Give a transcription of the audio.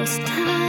first time.